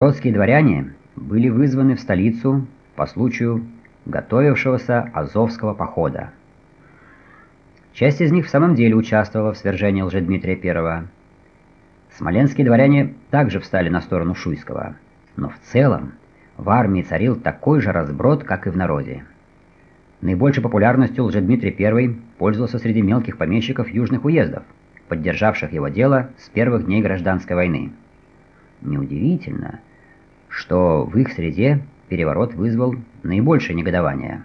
Родские дворяне были вызваны в столицу по случаю готовившегося Азовского похода. Часть из них в самом деле участвовала в свержении Лжедмитрия I. Смоленские дворяне также встали на сторону Шуйского, но в целом в армии царил такой же разброд, как и в народе. Наибольшей популярностью Лжедмитрий I пользовался среди мелких помещиков южных уездов, поддержавших его дело с первых дней гражданской войны. Неудивительно, что в их среде переворот вызвал наибольшее негодование.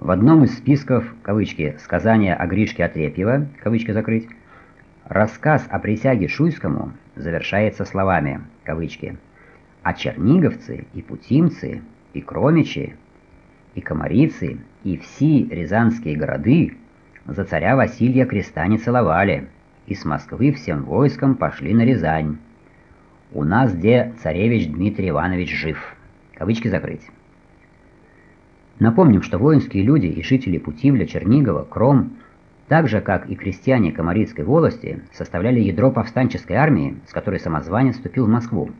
В одном из списков, кавычки, «сказания о Гришке Отрепьева», кавычки закрыть, рассказ о присяге Шуйскому завершается словами, кавычки, «А черниговцы и путимцы, и кромичи, и комарицы, и все рязанские городы за царя Василия креста не целовали, и с Москвы всем войском пошли на Рязань». «У нас где царевич Дмитрий Иванович жив». Кавычки закрыть. Напомним, что воинские люди и жители Путивля, Чернигова, Кром, так же, как и крестьяне Комарицкой волости, составляли ядро повстанческой армии, с которой самозванец вступил в Москву.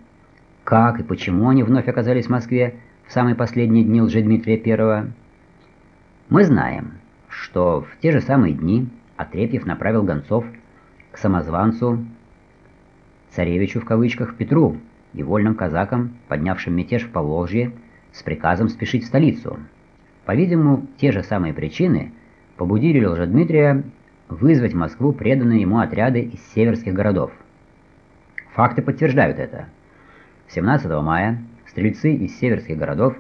Как и почему они вновь оказались в Москве в самые последние дни Лжедмитрия I? Мы знаем, что в те же самые дни Отрепьев направил гонцов к самозванцу царевичу в кавычках Петру и вольным казакам, поднявшим мятеж в Поволжье, с приказом спешить в столицу. По-видимому, те же самые причины побудили Лжедмитрия вызвать в Москву преданные ему отряды из северских городов. Факты подтверждают это. 17 мая стрельцы из северских городов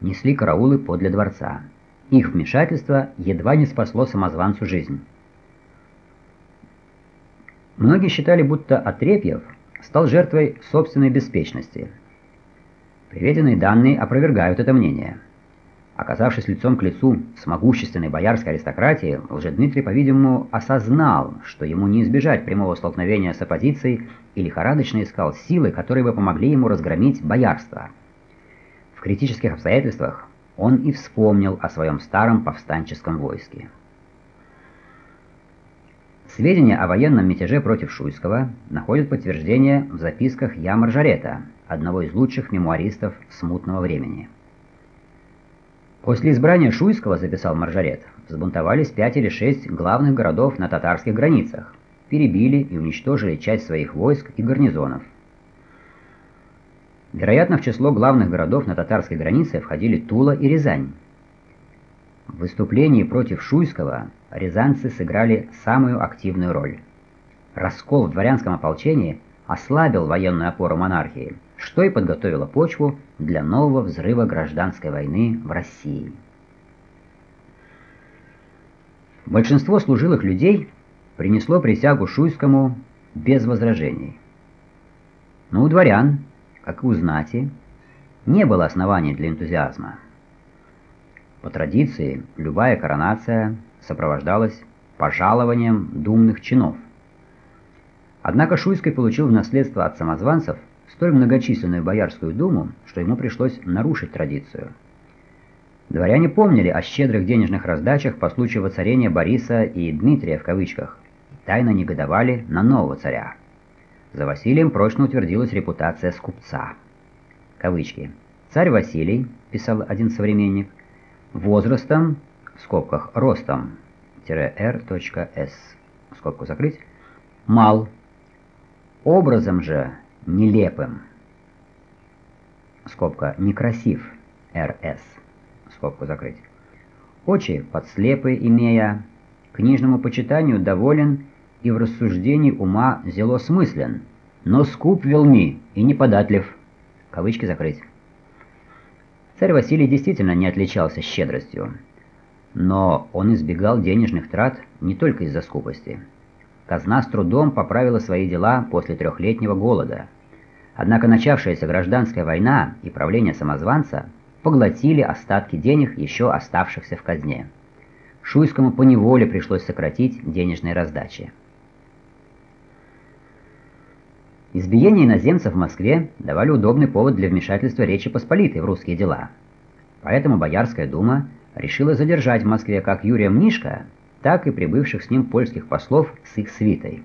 несли караулы подле дворца. Их вмешательство едва не спасло самозванцу жизнь. Многие считали, будто Отрепьев стал жертвой собственной беспечности. Приведенные данные опровергают это мнение. Оказавшись лицом к лицу с могущественной боярской аристократией, Лжедмитрий, по-видимому, осознал, что ему не избежать прямого столкновения с оппозицией и лихорадочно искал силы, которые бы помогли ему разгромить боярство. В критических обстоятельствах он и вспомнил о своем старом повстанческом войске. Сведения о военном мятеже против Шуйского находят подтверждение в записках Я Маржарета, одного из лучших мемуаристов смутного времени. После избрания Шуйского, записал Маржарет, взбунтовались пять или шесть главных городов на татарских границах, перебили и уничтожили часть своих войск и гарнизонов. Вероятно, в число главных городов на татарской границе входили Тула и Рязань. В выступлении против Шуйского рязанцы сыграли самую активную роль. Раскол в дворянском ополчении ослабил военную опору монархии, что и подготовило почву для нового взрыва гражданской войны в России. Большинство служилых людей принесло присягу Шуйскому без возражений. Но у дворян, как и у знати, не было оснований для энтузиазма. По традиции, любая коронация сопровождалась пожалованием думных чинов. Однако Шуйский получил в наследство от самозванцев столь многочисленную Боярскую думу, что ему пришлось нарушить традицию. Дворяне помнили о щедрых денежных раздачах по случаю воцарения Бориса и Дмитрия в кавычках и тайно негодовали на нового царя. За Василием прочно утвердилась репутация скупца. Кавычки. «Царь Василий», — писал один современник, возрастом, в скобках ростом, r.s, скобку закрыть, мал, образом же нелепым, скобка некрасив, rs, скобку закрыть, очи подслепы имея, книжному почитанию доволен и в рассуждении ума зело смыслен, но скуп велми и неподатлив, кавычки закрыть. Царь Василий действительно не отличался щедростью. Но он избегал денежных трат не только из-за скупости. Казна с трудом поправила свои дела после трехлетнего голода. Однако начавшаяся гражданская война и правление самозванца поглотили остатки денег, еще оставшихся в казне. Шуйскому поневоле пришлось сократить денежные раздачи. Избиения иноземцев в Москве давали удобный повод для вмешательства Речи Посполитой в русские дела. Поэтому Боярская дума решила задержать в Москве как Юрия Мнишка, так и прибывших с ним польских послов с их свитой.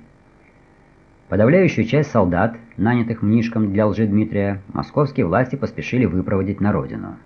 Подавляющую часть солдат, нанятых Мнишком для Лжедмитрия, московские власти поспешили выпроводить на родину –